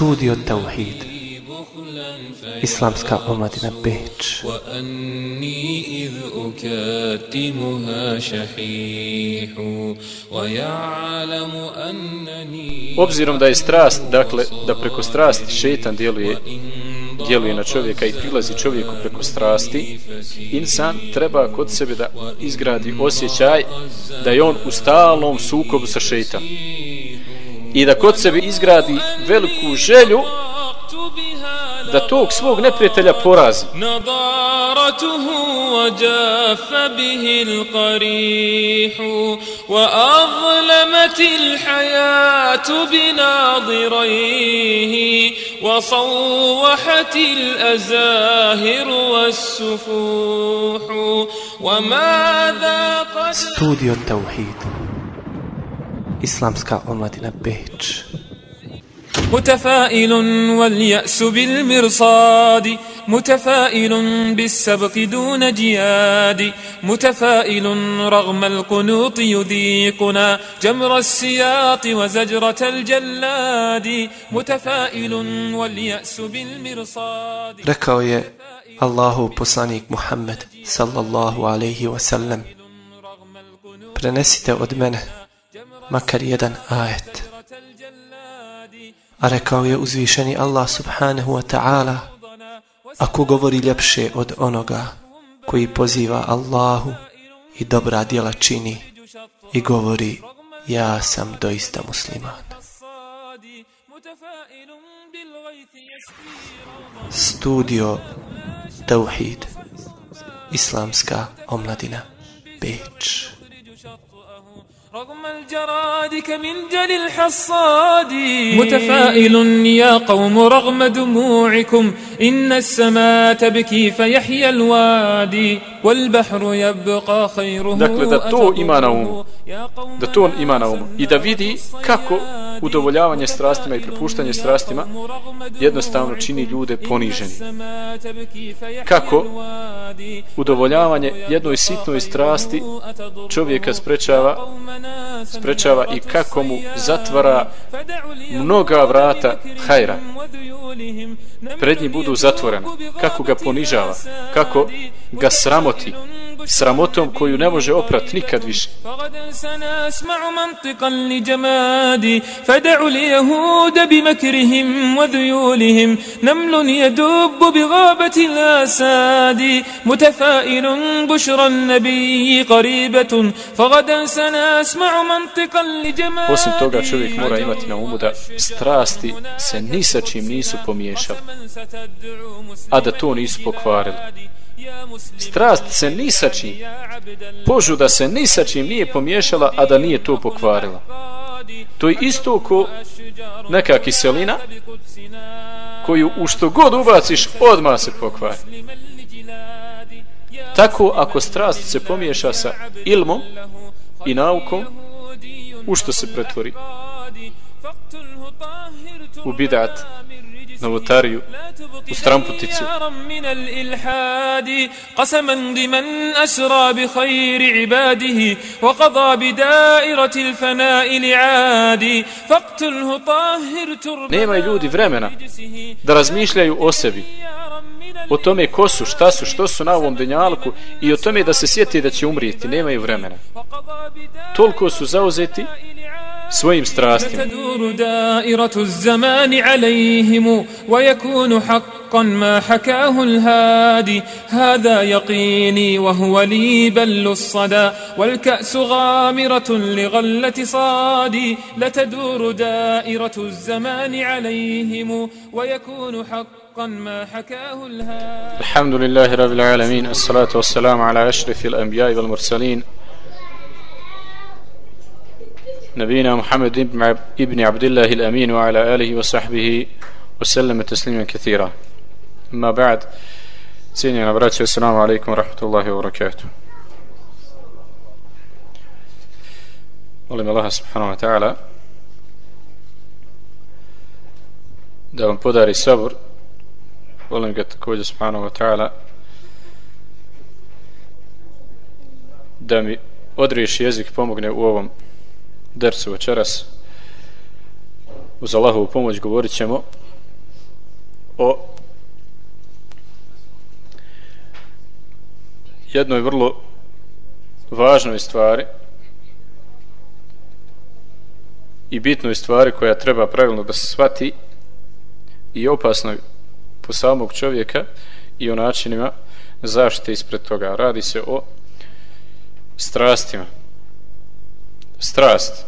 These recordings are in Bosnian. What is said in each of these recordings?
Studio Tauhid Islamska omladina Beč وأني إذ أكاتمها شحيح ويعلم أنني Obzirom da je strast, dakle, da preko strasti šetan djeluje, djeluje na čovjeka i prilazi čovjeku preko strasti, insan treba kod sebe da izgradi osjećaj da je on u stalnom sukobu sa šeitanom. I da kod sebe izgradi veliku želju da tog svog neprijatelja porazi. نضارته وجاف به القريح وأظلمت الحياة بناظريه وصوحت الأزاهر والسفوح وماذا قد Studio Tauhid Islamska omladina Beč. متفائل واليأس بالمرصاد متفائل بالسبق دون جياد متفائل رغم القنوط يذيقنا جمر السياط وزجرة الجلاد متفائل واليأس بالمرصاد. Rekao je Allahu poslanik Muhammed sallallahu alaihi wasallam Prenesite od mene makar jedan ajet A rekao je uzvišeni Allah subhanahu wa ta'ala Ako govori ljepše od onoga koji poziva Allahu i dobra djela čini i govori ja sam doista musliman. Studio Tauhid Islamska omladina Beč رغم الجراد كمنجل الحصاد متفائل يا قوم رغم دموعكم إن السماء تبكي فيحيى الوادي والبحر يبقى خيره Dakle, da to ima na umu. أتبه. يا قوم Da to on ima na umu. I da vidi kako udovoljavanje strastima i prepuštanje strastima jednostavno čini ljude poniženi. Kako udovoljavanje jednoj sitnoj strasti čovjeka sprečava sprečava i kako mu zatvara mnoga vrata hajra. Prednji budu zatvorena. Kako ga ponižava. Kako ga sramoti. Sramotom koju ne može oprat nikad više. فغدا سنسمع منطقا لجمادي فدعوا اليهود بمكرهم وذيولهم نمل يدب بغابة الأساد متفائل بشرى النبي قريبة فغدا سنسمع منطقا لجمادي Osim toga čovjek mora imati na umu da strasti se ni sa čim nisu pomiješali, a da to nisu pokvarili. Strast se ni sa čim, požuda se ni sa čim nije pomiješala, a da nije to pokvarila. To je isto ko neka kiselina koju u što god ubaciš, odmah se pokvari. Tako ako strast se pomiješa sa ilmom i naukom, u što se pretvori? U bidat, novotariju, u stramputicu. نارا من الإلحاد قسما لمن أسرى بخير عباده وقضى بدائرة الفناء لعادي فاقتله طاهر تربة Nemaju ljudi vremena da razmišljaju o sebi, o tome ko su, šta su, što su na ovom denjalku i o tome da se sjeti da će umrijeti. Nemaju vremena. Toliko su zauzeti svojim strastima. تدور دائرة الزمان عليهم ويكون حقا ما حكاه الهادي. هذا يقيني وهو لي بل الصدى. والكأس غامرة لغلة صادي. لتدور دائرة الزمان عليهم ويكون حقا حقا ما حكاه الهادي. الحمد لله رب العالمين. الصلاة والسلام على أشرف الأنبياء والمرسلين. نبينا محمد ابن عبد الله الأمين وعلى آله وصحبه وسلم تسليما كثيرا أما بعد سيدنا براتي السلام عليكم ورحمة الله وبركاته Molim Allah subhanahu wa ta'ala da vam podari sabor volim ga također subhanahu wa ta'ala da mi odriješi jezik pomogne u ovom dersu večeras uz Allahovu pomoć govorit ćemo o jednoj vrlo važnoj stvari i bitnoj stvari koja treba pravilno da se shvati i opasnoj po samog čovjeka i o načinima zaštite ispred toga. Radi se o strastima. Strast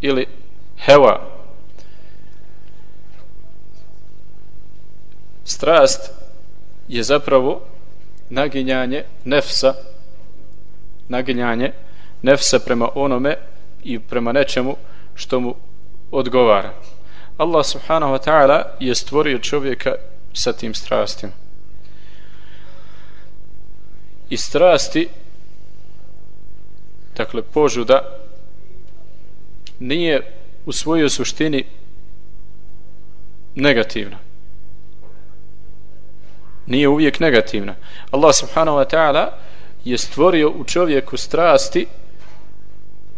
ili heva. Strast je zapravo naginjanje nefsa naginjanje nefsa prema onome i prema nečemu što mu odgovara. Allah subhanahu wa ta'ala je stvorio čovjeka sa tim strastima. I strasti dakle požuda nije u svojoj suštini negativna. Nije uvijek negativna. Allah subhanahu wa ta'ala je stvorio u čovjeku strasti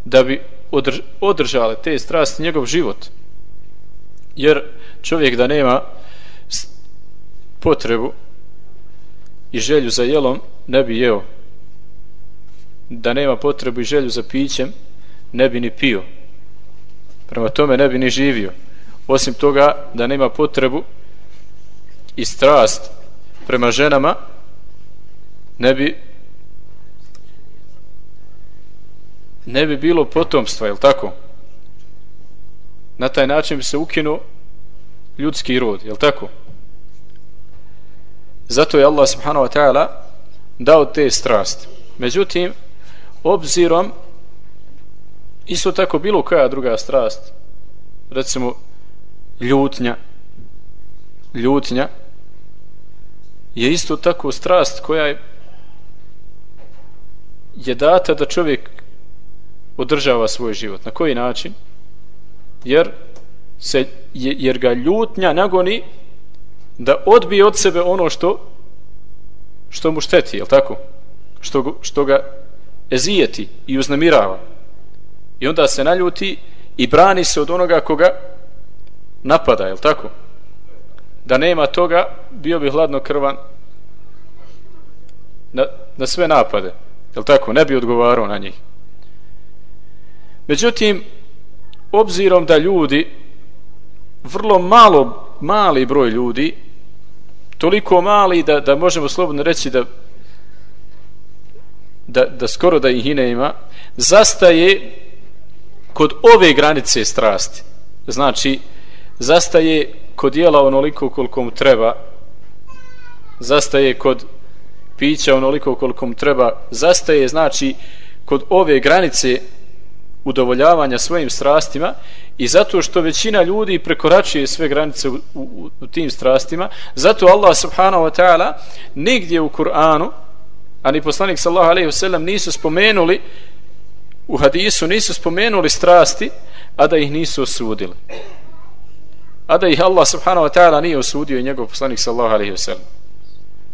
da bi održale te strasti njegov život jer čovjek da nema potrebu i želju za jelom ne bi jeo da nema potrebu i želju za pićem ne bi ni pio prema tome ne bi ni živio osim toga da nema potrebu i strast prema ženama ne bi ne bi bilo potomstva, je tako? Na taj način bi se ukinuo ljudski rod, je tako? Zato je Allah subhanahu wa ta'ala dao te strasti. Međutim, obzirom isto tako bilo koja druga strast, recimo ljutnja, ljutnja, je isto tako strast koja je je data da čovjek održava svoj život. Na koji način? Jer se jer ga ljutnja nagoni da odbije od sebe ono što što mu šteti, je tako? Što, što ga ezijeti i uznamirava. I onda se naljuti i brani se od onoga koga napada, je tako? Da nema toga, bio bi hladno krvan na, na sve napade. Je tako? Ne bi odgovarao na njih. Međutim, obzirom da ljudi, vrlo malo, mali broj ljudi, toliko mali da, da možemo slobodno reći da, da, da skoro da ih i ne ima, zastaje kod ove granice strasti. Znači, zastaje kod dijela onoliko koliko mu treba, zastaje kod pića onoliko koliko mu treba, zastaje, znači, kod ove granice udovoljavanja svojim strastima i zato što većina ljudi prekoračuje sve granice u, u, u tim strastima, zato Allah subhanahu wa ta'ala nigdje u Kur'anu, a ni poslanik sallahu alaihi wasallam nisu spomenuli u hadisu nisu spomenuli strasti, a da ih nisu osudili. A da ih Allah subhanahu wa ta'ala nije osudio i njegov poslanik sallahu alaihi wasallam.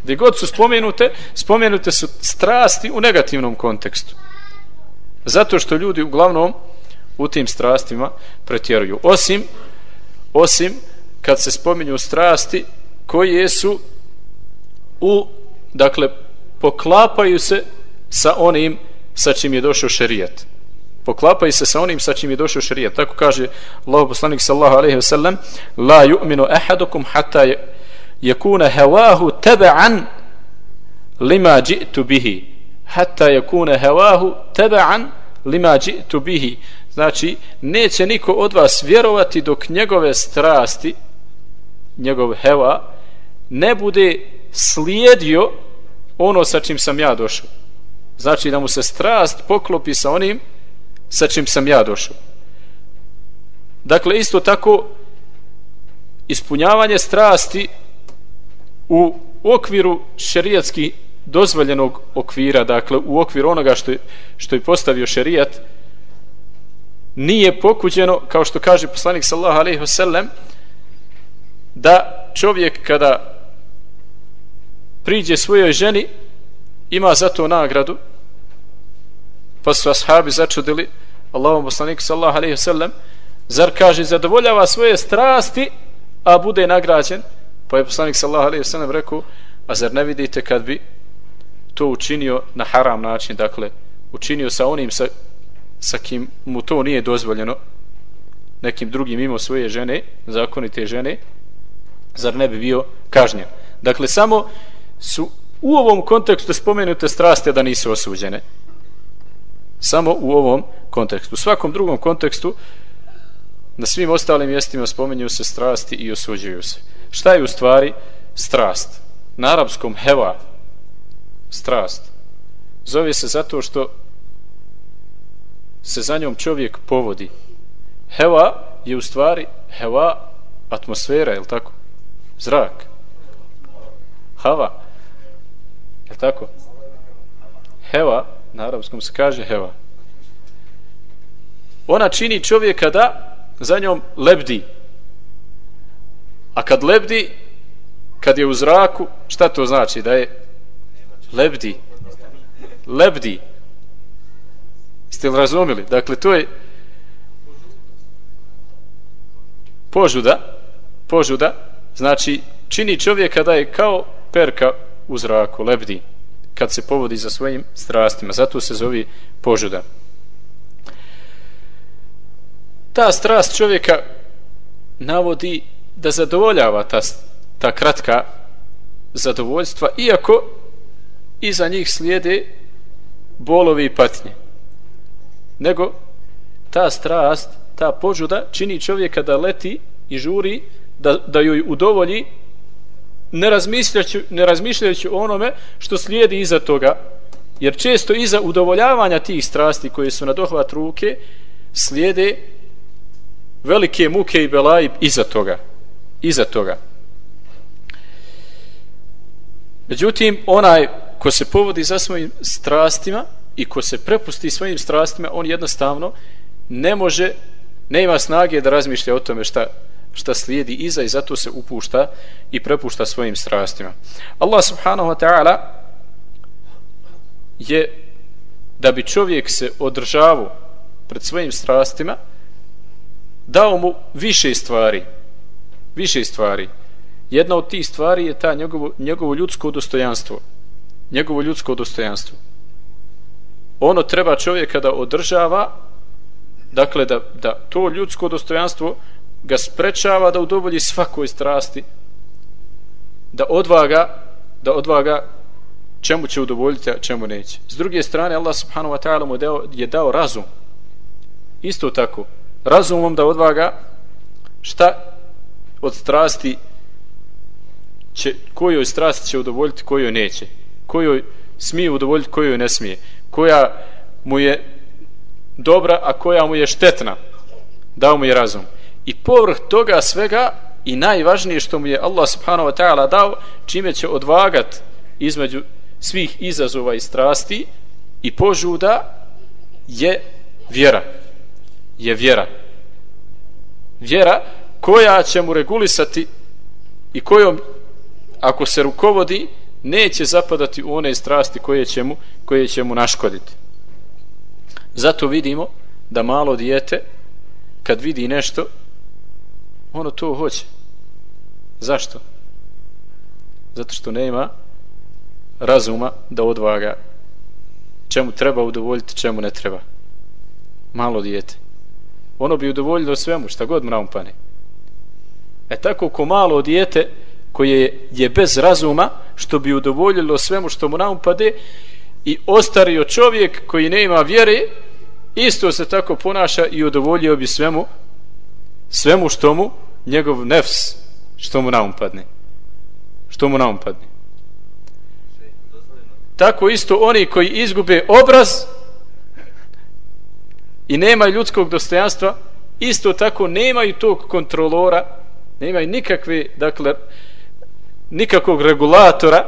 Gdje god su spomenute, spomenute su strasti u negativnom kontekstu. Zato što ljudi uglavnom u tim strastima pretjeruju. Osim, osim kad se spominju strasti koje su u, dakle, poklapaju se sa onim sa čim je došao šerijat. Poklapaju se sa onim sa čim je došao šerijat. Tako kaže Allah poslanik sallahu alaihi ve sellem La yu'minu ahadukum hatta yakuna hawahu tab'an lima ji'tu bihi hatta yakuna hawahu tab'an lima ji'tu bihi znači neće niko od vas vjerovati dok njegove strasti njegov heva ne bude slijedio ono sa čim sam ja došao. Znači da mu se strast poklopi sa onim sa čim sam ja došao. Dakle isto tako ispunjavanje strasti u okviru šerijatski dozvoljenog okvira dakle u okviru onoga što je, što je postavio šerijat nije pokuđeno kao što kaže poslanik sallallahu alejhi ve sellem da čovjek kada priđe svojoj ženi ima za to nagradu. Pa su ashabi začudili Allahom poslaniku sallahu alaihi sallam zar kaže zadovoljava svoje strasti a bude nagrađen? Pa je poslanik sallahu alaihi sallam rekao a zar ne vidite kad bi to učinio na haram način? Dakle učinio sa onim sa, sa kim mu to nije dozvoljeno nekim drugim mimo svoje žene zakonite žene zar ne bi bio kažnjen? Dakle samo su u ovom kontekstu spomenute straste da nisu osuđene. Samo u ovom kontekstu. U svakom drugom kontekstu na svim ostalim mjestima spomenju se strasti i osuđuju se. Šta je u stvari strast? Na arapskom heva strast zove se zato što se za njom čovjek povodi. Heva je u stvari heva atmosfera, je tako? zrak. Hava tako? heva na arabskom se kaže heva. Ona čini čovjeka da za njom lebdi. A kad lebdi kad je u zraku šta to znači da je lebdi? Lebdi. Ste li razumili? Dakle to je požuda. Požuda znači čini čovjeka da je kao perka u zraku lebdi kad se povodi za svojim strastima. Zato se zove požuda. Ta strast čovjeka navodi da zadovoljava ta, ta kratka zadovoljstva iako iza njih slijede bolovi i patnje. Nego ta strast ta požuda čini čovjeka da leti i žuri da, da joj udovolji ne razmišljajući, ne razmišljajući onome što slijedi iza toga. Jer često iza udovoljavanja tih strasti koje su na dohvat ruke slijede velike muke i belaji iza toga. Iza toga. Međutim onaj ko se povodi za svojim strastima i ko se prepusti svojim strastima on jednostavno ne može ne ima snage da razmišlja o tome šta, šta slijedi iza i zato se upušta i prepušta svojim strastima. Allah subhanahu wa ta'ala je da bi čovjek se održavao pred svojim strastima dao mu više stvari više stvari jedna od tih stvari je ta njegovo, njegovo ljudsko dostojanstvo njegovo ljudsko dostojanstvo ono treba čovjeka da održava dakle da, da to ljudsko dostojanstvo ga sprečava da udovolji svakoj strasti da odvaga da odvaga čemu će udovoljiti a čemu neće. S druge strane Allah subhanahu wa ta'ala mu dao, je dao razum. Isto tako razumom da odvaga šta od strasti će, kojoj strasti će udovoljiti kojoj neće. Kojoj smije udovoljiti kojoj ne smije. Koja mu je dobra a koja mu je štetna. Dao mu je razum i povrh toga svega i najvažnije što mu je Allah subhanahu wa ta'ala dao čime će odvagat između svih izazova i strasti i požuda je vjera. Je vjera. Vjera koja će mu regulisati i kojom ako se rukovodi neće zapadati u one strasti koje će mu, koje će mu naškoditi zato vidimo da malo dijete kad vidi nešto ono to hoće. Zašto? zato što nema razuma da odvaga čemu treba udovoljiti, čemu ne treba. Malo dijete. Ono bi udovoljilo svemu, šta god mu naumpane e tako ko malo dijete koje je bez razuma što bi udovoljilo svemu što mu naumpade i ostario čovjek koji nema vjere isto se tako ponaša i udovoljio bi svemu svemu što mu njegov nefs što mu naum padne. Što mu naum padne. Tako isto oni koji izgube obraz i nemaju ljudskog dostojanstva isto tako nemaju tog kontrolora nemaju nikakve dakle nikakvog regulatora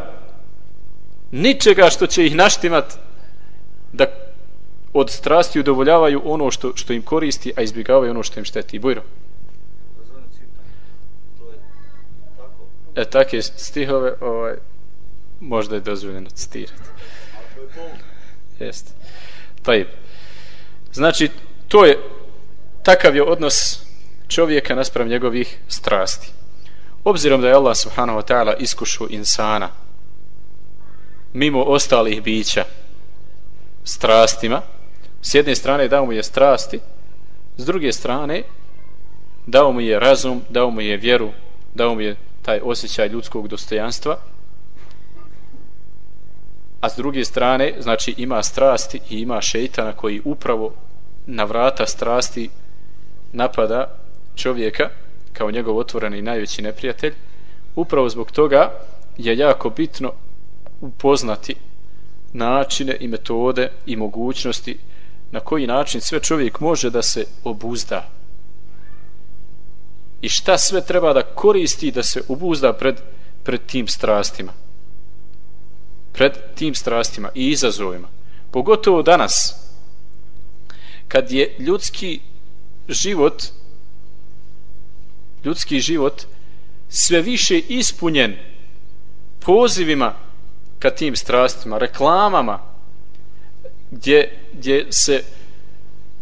ničega što će ih naštimat da od strasti udovoljavaju ono što, što im koristi a izbjegavaju ono što im šteti. Bujro. E takve stihove ovaj, možda je dozvoljeno citirati. Jeste. Taj znači to je takav je odnos čovjeka naspram njegovih strasti. Obzirom da je Allah subhanahu wa ta'ala iskušao insana mimo ostalih bića strastima s jedne strane dao mu je strasti s druge strane dao mu je razum dao mu je vjeru dao mu je taj osjećaj ljudskog dostojanstva. A s druge strane znači ima strasti i ima šeitana koji upravo na vrata strasti napada čovjeka kao njegov otvoreni i najveći neprijatelj. Upravo zbog toga je jako bitno upoznati načine i metode i mogućnosti na koji način sve čovjek može da se obuzda i šta sve treba da koristi da se obuzda pred, pred tim strastima? Pred tim strastima i izazovima. Pogotovo danas kad je ljudski život ljudski život sve više ispunjen pozivima ka tim strastima, reklamama gdje, gdje se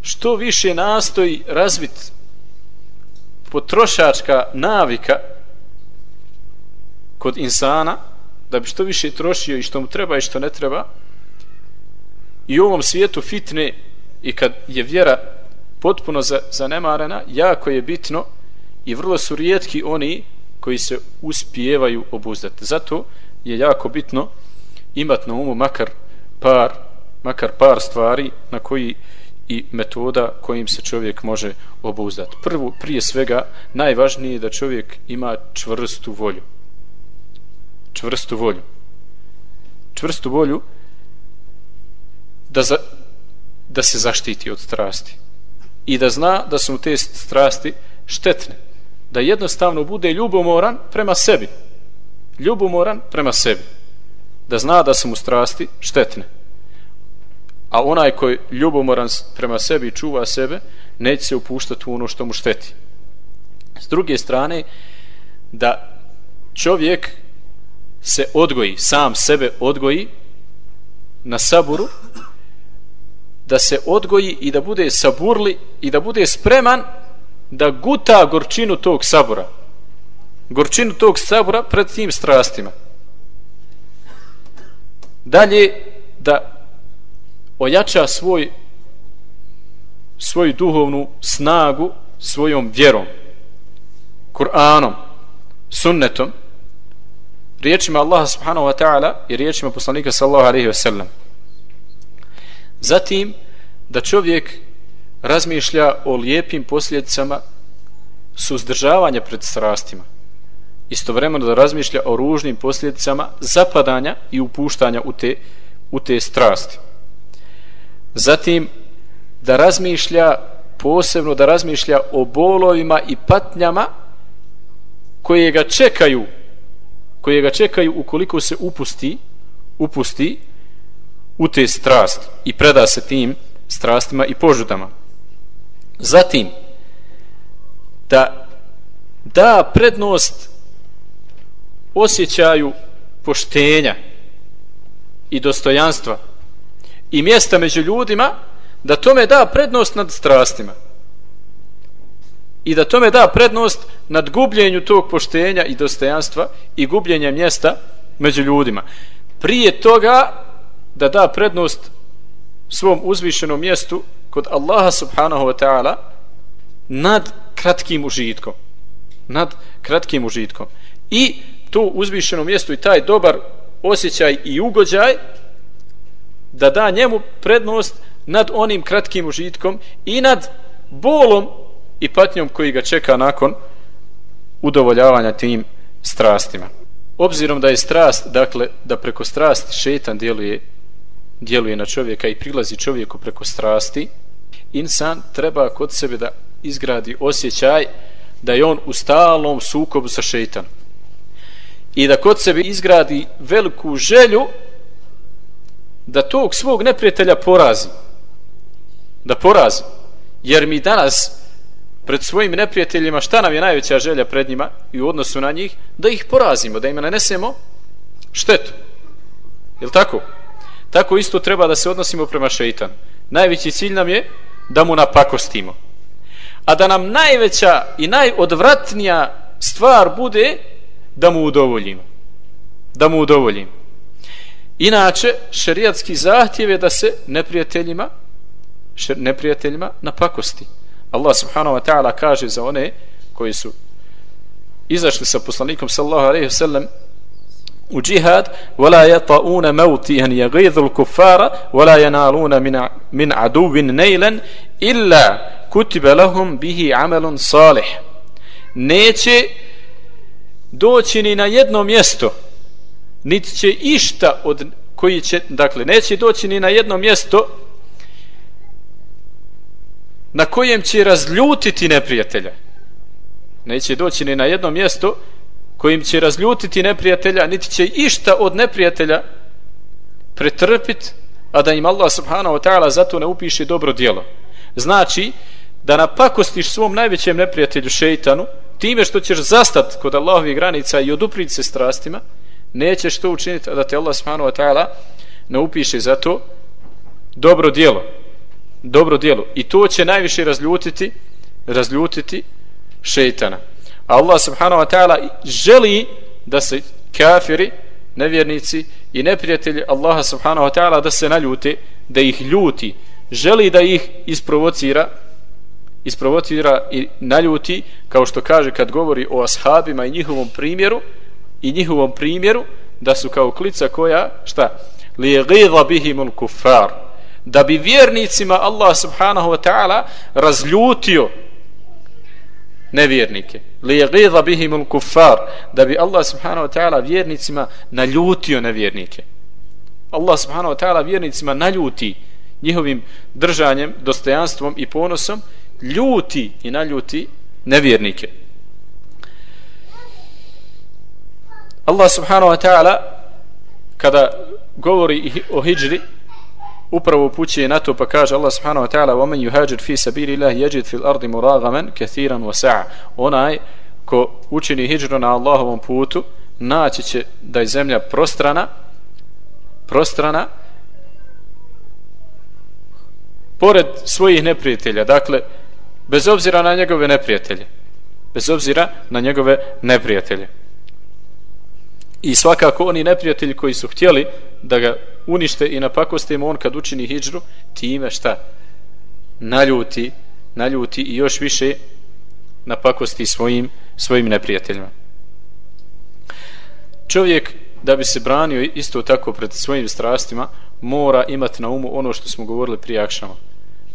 što više nastoji razvit potrošačka navika kod insana da bi što više trošio i što mu treba i što ne treba i u ovom svijetu fitne i kad je vjera potpuno zanemarena jako je bitno i vrlo su rijetki oni koji se uspijevaju obuzdati. Zato je jako bitno imati na umu makar par makar par stvari na koji i metoda kojim se čovjek može obuzdati. Prvo, prije svega, najvažnije je da čovjek ima čvrstu volju. Čvrstu volju. Čvrstu volju da, za, da se zaštiti od strasti. I da zna da su te strasti štetne. Da jednostavno bude ljubomoran prema sebi. Ljubomoran prema sebi. Da zna da su mu strasti štetne a onaj koji ljubomoran prema sebi čuva sebe, neće se upuštati u ono što mu šteti. S druge strane, da čovjek se odgoji, sam sebe odgoji na saburu, da se odgoji i da bude saburli i da bude spreman da guta gorčinu tog sabora. Gorčinu tog sabora pred tim strastima. Dalje, da ojača svoj svoju duhovnu snagu svojom vjerom Kur'anom sunnetom riječima Allaha subhanahu wa ta'ala i riječima poslanika sallahu alaihi wa sallam. Zatim da čovjek razmišlja o lijepim posljedicama suzdržavanja pred strastima. Istovremeno da razmišlja o ružnim posljedicama zapadanja i upuštanja u te, u te strasti zatim da razmišlja posebno da razmišlja o bolovima i patnjama koje ga čekaju koje ga čekaju ukoliko se upusti upusti u te strast i preda se tim strastima i požudama. Zatim da da prednost osjećaju poštenja i dostojanstva i mjesta među ljudima da tome da prednost nad strastima. I da tome da prednost nad gubljenju tog poštenja i dostojanstva i gubljenja mjesta među ljudima. Prije toga da da prednost svom uzvišenom mjestu kod Allaha subhanahu wa ta'ala nad kratkim užitkom. Nad kratkim užitkom. I to uzvišeno mjesto i taj dobar osjećaj i ugođaj da da njemu prednost nad onim kratkim užitkom i nad bolom i patnjom koji ga čeka nakon udovoljavanja tim strastima. Obzirom da je strast, dakle, da preko strasti šetan djeluje, djeluje na čovjeka i prilazi čovjeku preko strasti, insan treba kod sebe da izgradi osjećaj da je on u stalnom sukobu sa šeitanom. I da kod sebe izgradi veliku želju da tog svog neprijatelja porazim. Da porazim. Jer mi danas pred svojim neprijateljima šta nam je najveća želja pred njima i u odnosu na njih da ih porazimo, da im nanesemo štetu. Je tako? Tako isto treba da se odnosimo prema šeitanu. Najveći cilj nam je da mu napakostimo. A da nam najveća i najodvratnija stvar bude da mu udovoljimo. Da mu udovoljimo. Inače, šerijatski zahtjev je da se neprijateljima neprijateljima napakosti. Allah subhanahu wa ta'ala kaže za one koji su izašli sa poslanikom sallallahu alaihi wa sallam u džihad ولا يطؤون موتيا يغيظ الكفار ولا ينالون من من عدو نيلا الا كتب لهم به عمل صالح neće doći ni na jedno mjesto niti će išta od koji će dakle neće doći ni na jedno mjesto na kojem će razljutiti neprijatelja. Neće doći ni na jedno mjesto kojim će razljutiti neprijatelja niti će išta od neprijatelja pretrpit a da im Allah subhanahu wa ta'ala zato ne upiše dobro dijelo znači da napakostiš svom najvećem neprijatelju šeitanu time što ćeš zastat kod Allahovih granica i odupriti se strastima nećeš to učiniti a da te Allah subhanahu wa ta'ala ne upiše zato dobro dijelo dobro dijelo i to će najviše razljutiti razljutiti šeitana. Allah subhanahu wa ta'ala želi da se kafiri nevjernici i neprijatelji Allaha subhanahu wa ta'ala da se naljute da ih ljuti. Želi da ih isprovocira isprovocira i naljuti kao što kaže kad govori o ashabima i njihovom primjeru i njihovom primjeru da su kao klica koja šta? Li ghidha bihimul kuffar. Da bi vjernicima Allah subhanahu wa ta'ala razljutio nevjernike. Li ghidha bihimul kuffar. Da bi Allah subhanahu wa ta'ala vjernicima naljutio nevjernike. Allah subhanahu wa ta'ala vjernicima naljuti njihovim držanjem, dostojanstvom i ponosom ljuti i naljuti nevjernike. Allah subhanahu wa ta'ala kada govori o hijri upravo upućuje na to pa kaže Allah subhanahu wa ta'ala وَمَنْ يُهَاجِرْ فِي سَبِيلِ اللَّهِ يَجِدْ فِي الْأَرْضِ مُرَاغَمًا كَثِيرًا وَسَعًا onaj ko učini hijđru na Allahovom putu naći će da je zemlja prostrana prostrana pored svojih neprijatelja dakle bez obzira na njegove neprijatelje bez obzira na njegove neprijatelje i svakako oni neprijatelji koji su htjeli da ga unište i napakoste im on kad učini hijđru time šta? Naljuti naljuti i još više napakosti svojim svojim neprijateljima. Čovjek da bi se branio isto tako pred svojim strastima mora imati na umu ono što smo govorili prije akšama.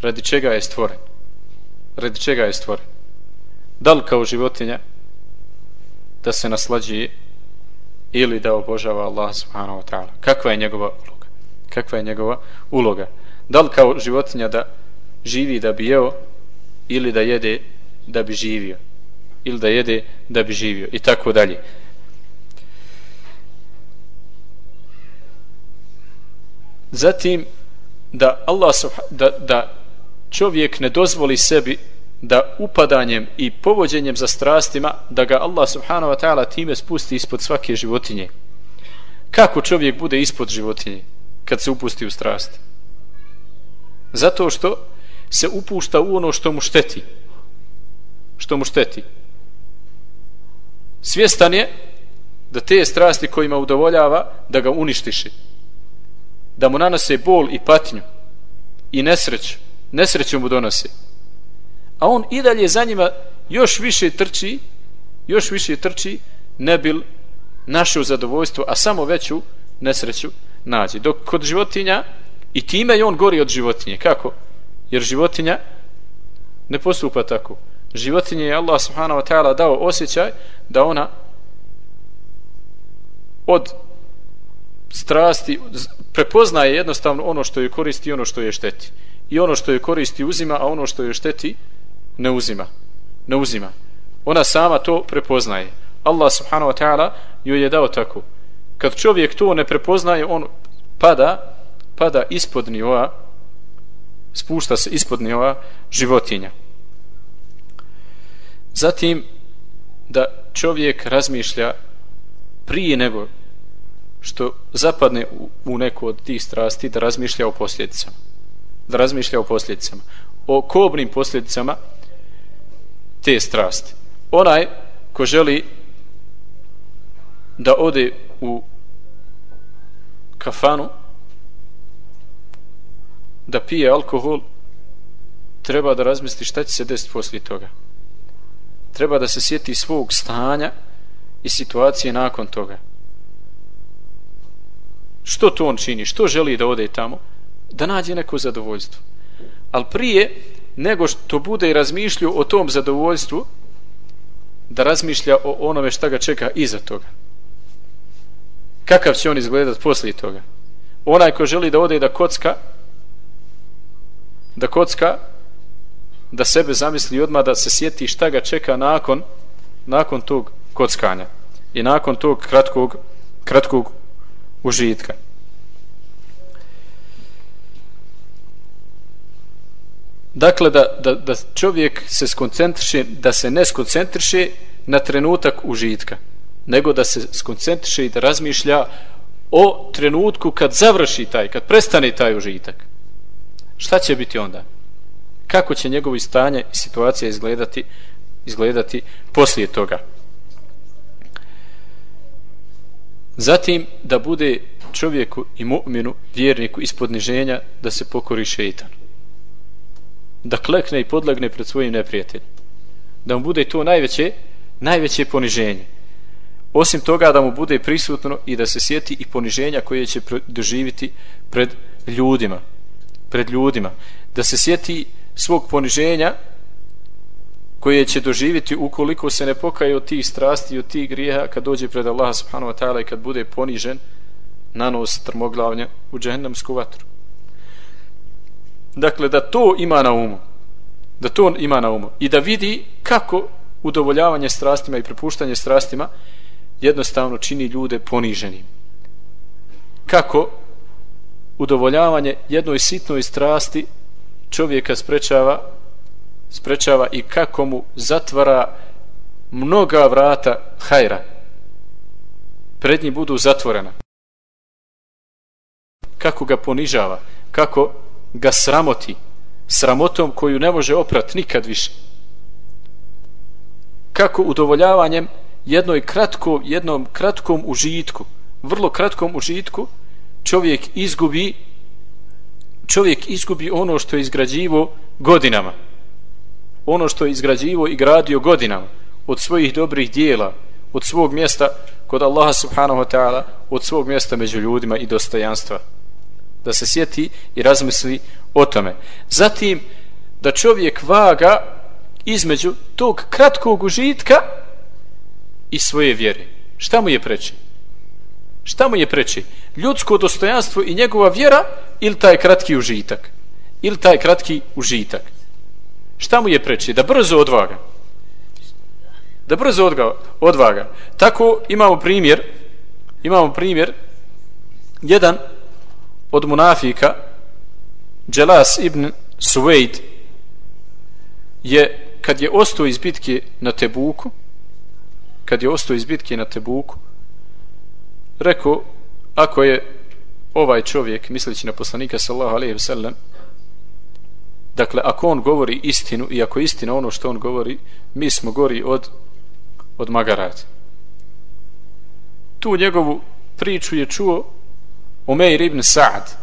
Radi čega je stvoren? Radi čega je stvoren? Da li kao životinja da se naslađuje? Ili da obožava Allah subhanahu wa ta'ala. Kakva je njegova uloga? Kakva je njegova uloga? Da li kao životinja da živi da bi jeo ili da jede da bi živio? Ili da jede da bi živio? I tako dalje. Zatim da Allah da, da čovjek ne dozvoli sebi da upadanjem i povođenjem za strastima da ga Allah subhanahu wa ta'ala time spusti ispod svake životinje. Kako čovjek bude ispod životinje kad se upusti u strast? Zato što se upušta u ono što mu šteti. Što mu šteti. Svjestan je da te strasti kojima udovoljava da ga uništiše. Da mu nanose bol i patnju i nesreću. Nesreću mu donose a on i dalje za njima još više trči još više trči ne bil našo zadovoljstvo a samo veću nesreću nađe. Dok kod životinja i time je on gori od životinje. Kako? jer životinja ne postupa tako. Životinje je Allah subhanahu wa ta'ala dao osjećaj da ona od strasti prepoznaje jednostavno ono što je koristi i ono što je šteti. I ono što je koristi uzima a ono što je šteti ne uzima ne uzima. Ona sama to prepoznaje. Allah subhanahu wa ta'ala joj je dao tako. Kad čovjek to ne prepoznaje on pada pada ispod nivoa spušta se ispod nivoa životinja. Zatim da čovjek razmišlja prije nego što zapadne u, u neku od tih strasti da razmišlja o posljedicama. Da razmišlja o posljedicama. O kobnim posljedicama te strasti. Onaj ko želi da ode u kafanu da pije alkohol treba da razmisli šta će se desiti poslije toga. Treba da se sjeti svog stanja i situacije nakon toga. Što to on čini? Što želi da ode tamo? Da nađe neko zadovoljstvo. Ali prije nego što bude i razmišljio o tom zadovoljstvu da razmišlja o onome šta ga čeka iza toga. Kakav će on izgledat poslije toga? Onaj ko želi da ode da kocka da kocka da sebe zamisli odmah da se sjeti šta ga čeka nakon nakon tog kockanja i nakon tog kratkog kratkog užitka. Dakle da, da, da čovjek se skoncentriše da se ne skoncentriše na trenutak užitka nego da se skoncentriše i da razmišlja o trenutku kad završi taj, kad prestane taj užitak. Šta će biti onda? Kako će njegovo stanje i situacija izgledati, izgledati poslije toga? Zatim da bude čovjeku i mu'minu, vjerniku ispod niženja da se pokori šeitan. Da klekne i podlegne pred svojim neprijateljem. Da mu bude to najveće, najveće poniženje. Osim toga da mu bude prisutno i da se sjeti i poniženja koje će doživiti pred ljudima pred ljudima. Da se sjeti svog poniženja koje će doživiti ukoliko se ne pokaje od tih strasti i od tih grijeha kad dođe pred Allaha subhanahu wa ta'ala i kad bude ponižen na nos trmoglavnja u džehennemsku vatru dakle da to ima na umu. Da to ima na umu. I da vidi kako udovoljavanje strastima i prepuštanje strastima jednostavno čini ljude poniženim. Kako udovoljavanje jednoj sitnoj strasti čovjeka sprečava sprečava i kako mu zatvara mnoga vrata hajra. Pred njim budu zatvorena. Kako ga ponižava kako ga sramoti sramotom koju ne može oprat nikad više kako udovoljavanjem jednoj kratko, jednom kratkom užitku, vrlo kratkom užitku, čovjek izgubi čovjek izgubi ono što je izgrađivo godinama. Ono što je izgrađivo i gradio godinama od svojih dobrih dijela, od svog mjesta kod Allaha subhanahu wa ta'ala, od svog mjesta među ljudima i dostojanstva. Da se sjeti i razmisli o tome. Zatim, da čovjek vaga između tog kratkog užitka i svoje vjere. Šta mu je preći? Šta mu je preći? Ljudsko dostojanstvo i njegova vjera ili taj kratki užitak? Ili taj kratki užitak? Šta mu je preći? Da brzo odvaga. Da brzo odvaga. Tako imamo primjer imamo primjer jedan od munafika Jelas ibn Suvejd je kad je ostao iz bitke na Tebuku kad je ostao iz bitke na Tebuku, rekao, ako je ovaj čovjek, misleći na poslanika sallahu alaihi sellem dakle, ako on govori istinu i ako je istina ono što on govori, mi smo gori od, od magarata. Tu njegovu priču je čuo Umeir ibn Sa'd,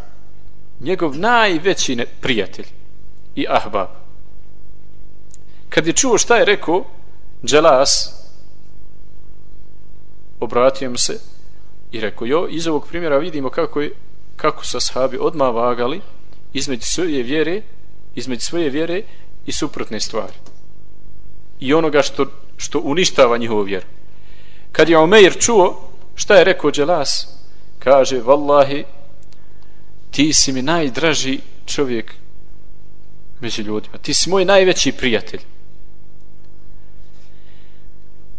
njegov najveći prijatelj i ahbab. Kad je čuo šta je rekao, Dželas, obratio mu se i rekao, jo, iz ovog primjera vidimo kako je kako su ashabi odmah vagali između svoje vjere između svoje vjere i suprotne stvari i onoga što, što uništava njihovu vjeru. Kad je Omeir čuo, šta je rekao Dželas? Kaže, vallahi, ti si mi najdraži čovjek među ljudima. Ti si moj najveći prijatelj.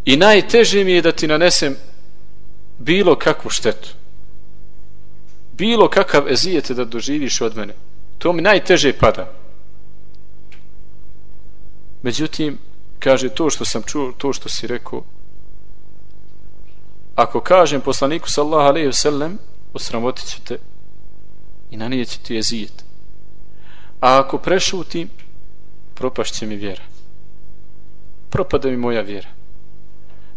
I najteže mi je da ti nanesem bilo kakvu štetu. Bilo kakav ezijete da doživiš od mene. To mi najteže pada. Međutim, kaže to što sam čuo, to što si rekao, ako kažem poslaniku sallallahu alejhi ve sellem osramotit ću te i nanijet ću ti jezijet. A ako prešutim, propašće mi vjera. Propada mi moja vjera.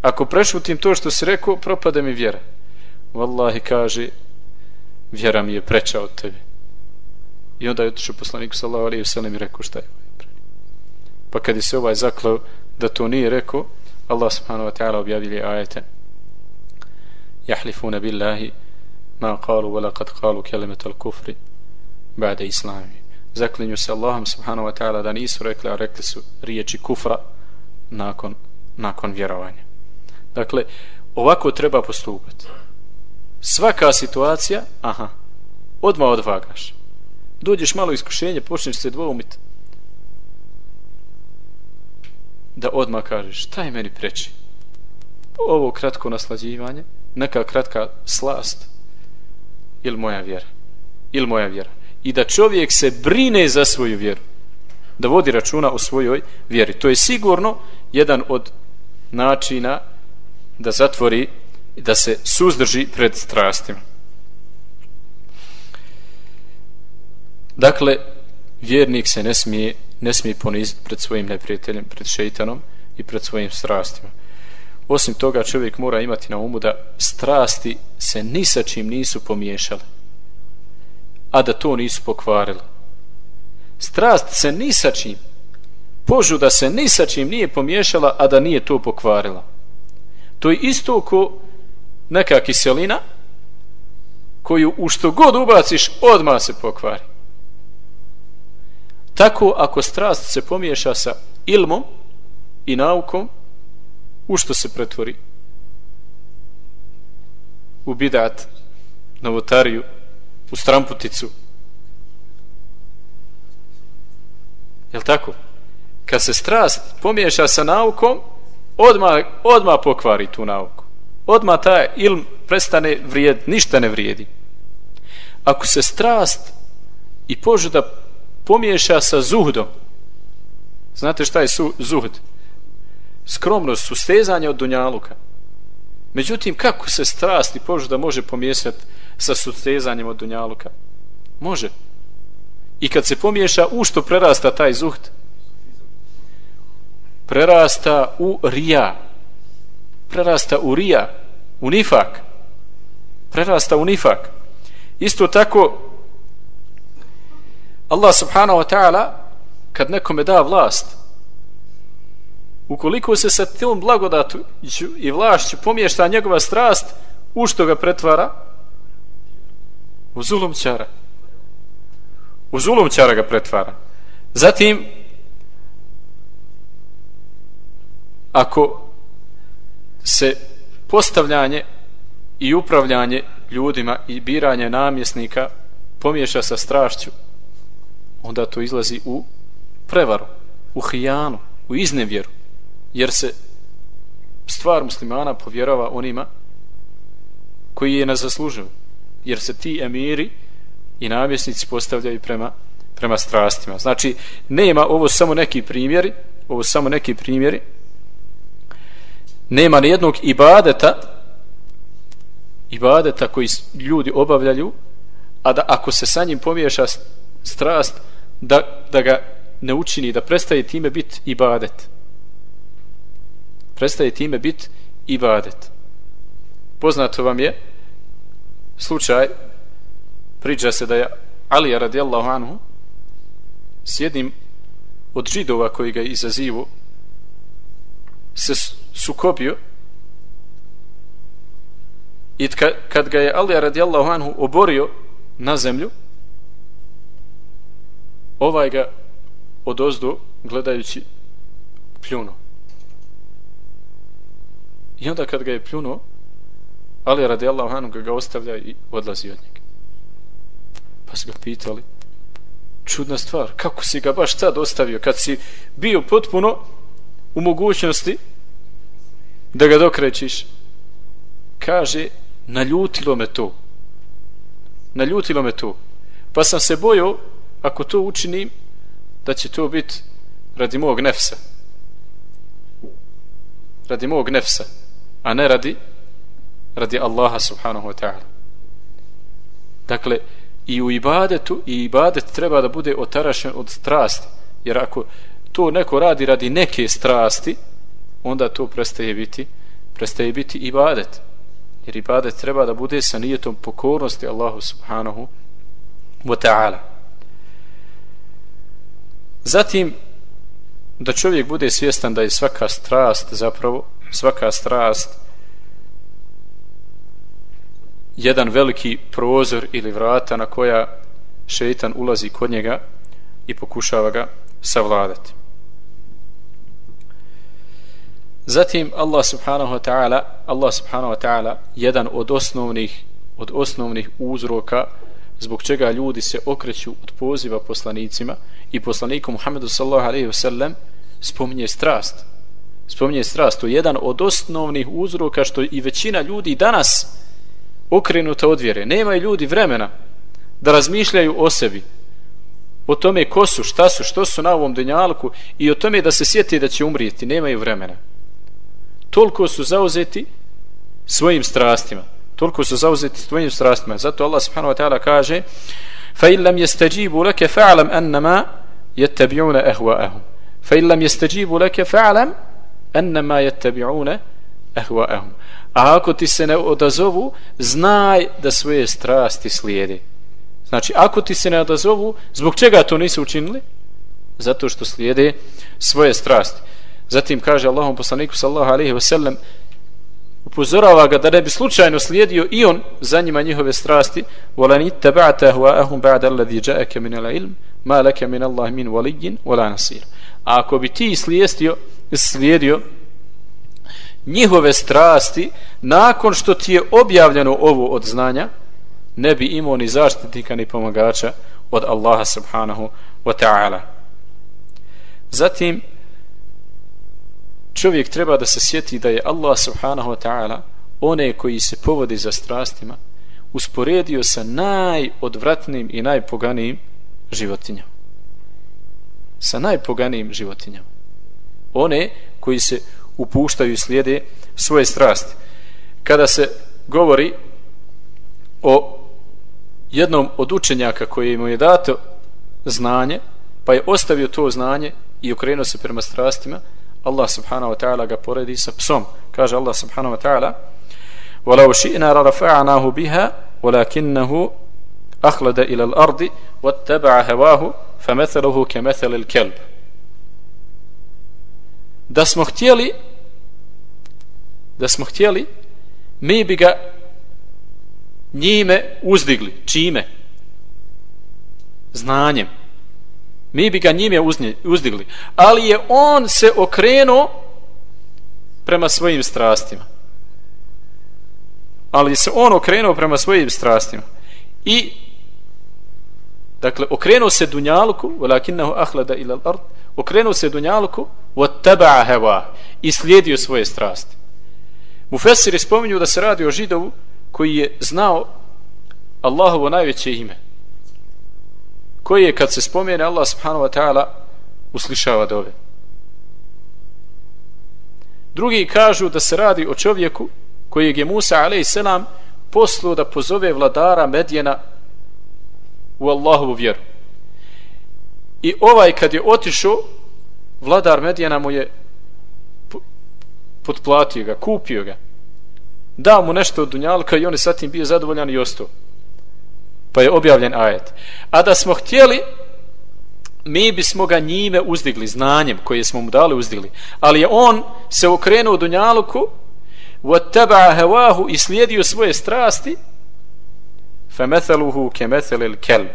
Ako prešutim to što si rekao, propada mi vjera. Wallahi kaže, vjera mi je preča od tebe. I onda je otišao poslaniku sallallahu alejhi ve sellem i rekao šta je Pa kad je se ovaj zaklao da to nije rekao, Allah subhanahu wa ta'ala objavili ajete. Jahlifuna billahi ma qalu wa laqad qalu kelimet al kufri ba'da islami. Zaklinju se Allahom subhanahu wa ta'ala da nisu rekli, a rekli su riječi kufra nakon, nakon vjerovanja. Dakle, ovako treba postupati. Svaka situacija, aha, odmah odvagaš. Dođeš malo iskušenje, počneš se dvoumiti. Da odmah kažeš, šta je meni preći? Ovo kratko naslađivanje, neka kratka slast, ili moja vjera. Ili moja vjera. I da čovjek se brine za svoju vjeru. Da vodi računa o svojoj vjeri. To je sigurno jedan od načina da zatvori da se suzdrži pred strastima. Dakle, vjernik se ne smije, ne smije poniziti pred svojim neprijateljem, pred šeitanom i pred svojim strastima. Osim toga, čovjek mora imati na umu da strasti se ni sa čim nisu pomiješale, a da to nisu pokvarile. Strast se ni sa čim, požuda se ni sa čim nije pomiješala, a da nije to pokvarila. To je isto ko neka kiselina koju u što god ubaciš odma se pokvari. Tako ako strast se pomiješa sa ilmom i naukom, u što se pretvori? U bidat, novotariju, u stramputicu. Jel tako? Kad se strast pomiješa sa naukom, odma odma pokvari tu nauku. Odma taj ilm prestane vrijed, ništa ne vrijedi. Ako se strast i požuda pomiješa sa zuhdom, znate šta je su, zuhd? Skromnost, sustezanje od dunjaluka. Međutim, kako se strast i požuda može pomiješati sa sustezanjem od dunjaluka? Može. I kad se pomiješa, u što prerasta taj zuht? prerasta u rija prerasta u rija u nifak prerasta u nifak isto tako Allah subhanahu wa ta'ala kad nekome da vlast ukoliko se sa tom blagodatu i vlašću pomješta njegova strast u što ga pretvara? U zulumčara. U zulumčara ga pretvara. Zatim ako se postavljanje i upravljanje ljudima i biranje namjesnika pomiješa sa strašću onda to izlazi u prevaru u hijanu, u iznevjeru jer se stvar muslimana povjerava onima koji je ne zaslužuju. Jer se ti emiri i namjesnici postavljaju prema, prema strastima. Znači nema ovo samo neki primjeri ovo samo neki primjeri. Nema ni jednog ibadeta ibadeta koji ljudi obavljaju a da ako se sa njim pomiješa strast da, da ga ne učini da prestaje time biti ibadet prestaje time bit ibadet. Poznato vam je slučaj priča se da je Ali radijallahu anhu s jednim od židova koji ga izazivu se sukobio i kad ga je Alija radijallahu anhu oborio na zemlju ovaj ga od ozdu gledajući pljuno. I onda kad ga je pljunuo, Ali radi Allah Anu ga ostavlja i odlazi od njega. Pa su ga pitali, čudna stvar, kako si ga baš tad ostavio, kad si bio potpuno u mogućnosti da ga dokrećiš. Kaže, naljutilo me to. Naljutilo me to. Pa sam se bojao, ako to učinim, da će to biti radi mog nefsa. Radi mog nefsa, a ne radi radi Allaha subhanahu wa ta'ala. Dakle, i u ibadetu, i ibadet treba da bude otarašen od strasti. Jer ako to neko radi radi neke strasti, onda to prestaje biti, prestaje biti ibadet. Jer ibadet treba da bude sa nijetom pokornosti Allahu subhanahu wa ta'ala. Zatim, da čovjek bude svjestan da je svaka strast zapravo, svaka strast jedan veliki prozor ili vrata na koja šeitan ulazi kod njega i pokušava ga savladati. Zatim Allah subhanahu wa ta'ala Allah subhanahu wa ta'ala jedan od osnovnih od osnovnih uzroka zbog čega ljudi se okreću od poziva poslanicima i poslaniku Muhammedu sallallahu alejhi ve sellem spominje strast spominje strast to je jedan od osnovnih uzroka što i većina ljudi danas okrenuta od vjere. Nemaju ljudi vremena da razmišljaju o sebi, o tome ko su, šta su, što su na ovom denjalku i o tome da se sjeti da će umrijeti. Nemaju vremena. Toliko su zauzeti svojim strastima. Toliko su zauzeti svojim strastima. Zato Allah subhanahu wa ta'ala kaže فَإِنْ لَمْ يَسْتَجِيبُوا لَكَ فَعْلَمْ أَنَّمَا يَتَّبِعُونَ أَهْوَأَهُمْ فَإِنْ لَمْ يَسْتَجِيبُوا لَكَ فَعْلَمْ أَنَّمَا يَتَّبِعُونَ أَهْوَأَهُمْ A ako ti se ne odazovu, znaj da svoje strasti slijede. Znači, ako ti se ne odazovu, zbog čega to nisu učinili? Zato što slijede svoje strasti. Zatim kaže Allahom poslaniku sallahu alaihi wa sallam, upozorava ga da ne bi slučajno slijedio i on za njima njihove strasti وَلَنِ اتَّبَعْتَ هُوَاهُمْ بَعْدَ الَّذِي جَاءَكَ مِنَ الْعِلْمِ مَا لَكَ مِنَ اللَّهِ مِنْ وَلِيِّنْ وَلَا نَصِيرٍ A ako bi ti slijedio, slijedio njihove strasti nakon što ti je objavljeno ovo od znanja ne bi imao ni zaštitnika ni pomagača od Allaha subhanahu wa ta'ala. Zatim čovjek treba da se sjeti da je Allah subhanahu wa ta'ala one koji se povodi za strastima usporedio sa najodvratnim i najpoganijim životinjama. Sa najpoganijim životinjama one koji se upuštaju i slijede svoje strasti. Kada se govori o jednom od učenjaka koji mu je dato znanje, pa je ostavio to znanje i okrenuo se prema strastima, Allah subhanahu wa ta'ala ga poredi sa psom. Kaže Allah subhanahu wa ta'ala وَلَوْ شِئْنَا رَفَعَنَاهُ بِهَا وَلَكِنَّهُ أَخْلَدَ إِلَى الْأَرْضِ وَاتَّبَعَ هَوَاهُ فَمَثَلُهُ كَمَثَلِ الْكَلْبِ da smo htjeli da smo htjeli mi bi ga njime uzdigli. Čime? Znanjem. Mi bi ga njime uzdigli. Ali je on se okrenuo prema svojim strastima. Ali se on okrenuo prema svojim strastima. I dakle okrenuo se dunjalku walakinnahu ahlada ila al-ard okrenuo se dunjalku وَتَّبَعَ هَوَا i slijedio svoje strasti. Mufesiri spominju da se radi o židovu koji je znao Allahovo najveće ime. Koji je kad se spomene Allah subhanahu wa ta'ala uslišava dove. Drugi kažu da se radi o čovjeku kojeg je Musa a.s. posluo da pozove vladara Medjena u Allahovu vjeru. I ovaj kad je otišao vladar Medijana mu je potplatio ga, kupio ga dao mu nešto od Dunjalka i on je sa tim bio zadovoljan i ostao pa je objavljen ajet a da smo htjeli mi bismo ga njime uzdigli znanjem koje smo mu dali uzdigli ali je on se okrenuo u Dunjalku وَتَّبَعَ هَوَاهُ i slijedio svoje strasti فَمَثَلُهُ كَمَثَلِ الْكَلْبِ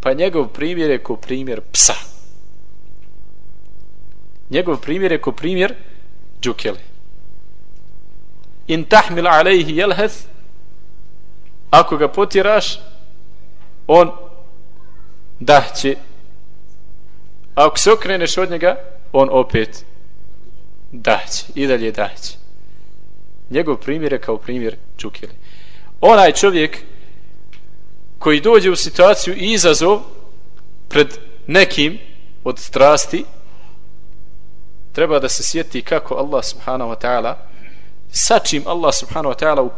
pa njegov primjer je ko primjer psa njegov primjer je ko primjer džukele in tahmil alejhi jelhez ako ga potiraš on dahće ako se okreneš od njega on opet dahće i dalje dahće njegov primjer je kao primjer džukele onaj čovjek koji dođe u situaciju i izazov pred nekim od strasti treba da se sjeti kako Allah subhanahu wa ta'ala sa čim Allah subhanahu wa ta'ala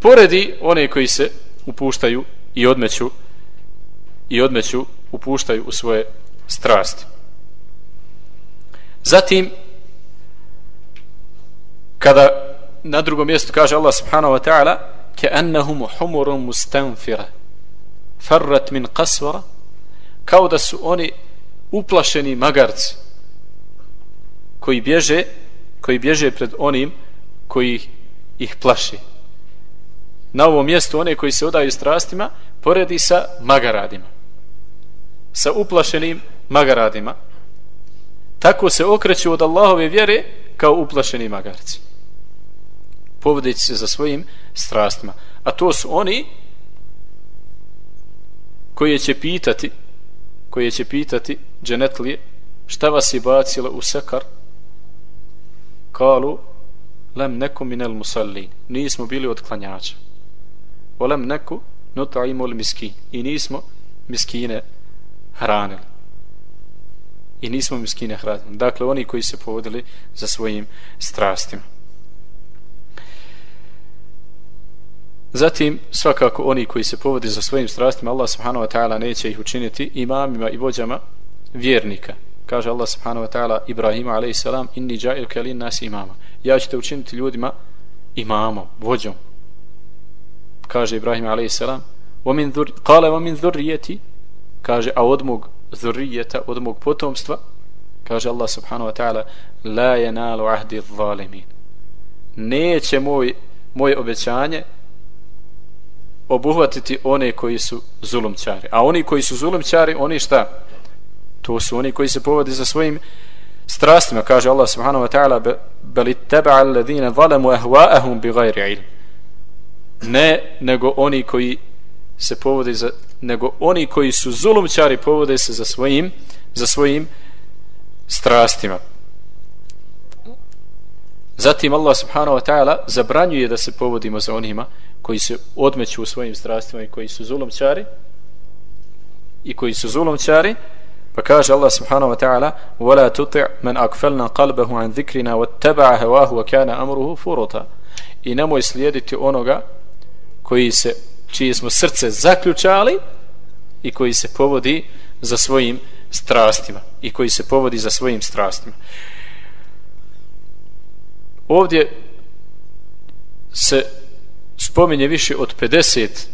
poredi one koji se upuštaju i odmeću i odmeću upuštaju u svoje strasti. Zatim kada na drugom mjestu kaže Allah subhanahu wa ta'ala ke annahum humurum mustanfira farrat min qasvara kao da su oni uplašeni magarci koji bježe koji bježe pred onim koji ih plaši. Na ovom mjestu one koji se odaju strastima poredi sa magaradima sa uplašenim magaradima. Tako se okreću od Allahove vjere kao uplašeni magarci povodeći se za svojim strastima. A to su oni koji će pitati koje će pitati dženetlije šta vas je bacilo u sekar? Kalu lem neku minel musallin. Nismo bili od klanjača. O lem neku nuta'imul miskin. I nismo miskine hranili. I nismo miskine hranili. Dakle oni koji se povodili za svojim strastima. Zatim, svakako oni koji se povodi za svojim strastima, Allah subhanahu wa ta'ala neće ih učiniti imamima i vođama vjernika. Kaže Allah subhanahu wa ta'ala Ibrahima a.s. Inni džail kalin nas imama. Ja ću te učiniti ljudima imamom, vođom. Kaže Ibrahima a.s. Kale wa min dhurrijeti kaže, a od mog dhurrijeta, od mog potomstva, kaže Allah subhanahu wa ta'ala la jenalu ahdi zalimin. Neće moj, moje obećanje obuhvatiti one koji su zulumčari. A oni koji su zulumčari, oni šta? To su oni koji se povodi za svojim strastima, kaže Allah subhanahu wa ta'ala bel ittaba alladhina zalamu ahwa'ahum bighayri ilm. Ne, nego oni koji se povode za nego oni koji su zulumčari povode se za svojim za svojim strastima. Zatim Allah subhanahu wa ta'ala zabranjuje da se povodimo za onima koji se odmeću u svojim strastima i koji su zulumčari i koji su zulumčari pa kaže Allah subhanahu wa ta'ala وَلَا تُطِعْ مَنْ أَكْفَلْنَا قَلْبَهُ عَنْ ذِكْرِنَا وَاتَّبَعَ هَوَاهُ وَكَانَ أَمْرُهُ فُرُطَ i nemoj slijediti onoga koji se čije smo srce zaključali i koji se povodi za svojim strastima i koji se povodi za svojim strastima ovdje se spominje više od 50